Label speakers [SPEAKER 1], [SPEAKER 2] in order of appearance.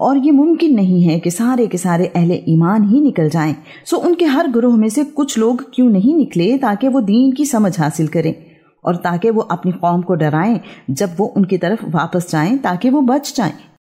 [SPEAKER 1] और ये मुमकिन नहीं है कि सारे के सारे अहले ईमान ही निकल जाएँ। सो उनके हर ग्रोह में से कुछ लोग क्यों नहीं निकले ताकि वो दीन की समझ हासिल करें और ताकि वो अपनी कौम को डराएँ, जब वो उनकी तरफ़ वापस जाएँ, ताकि वो बच जाएँ।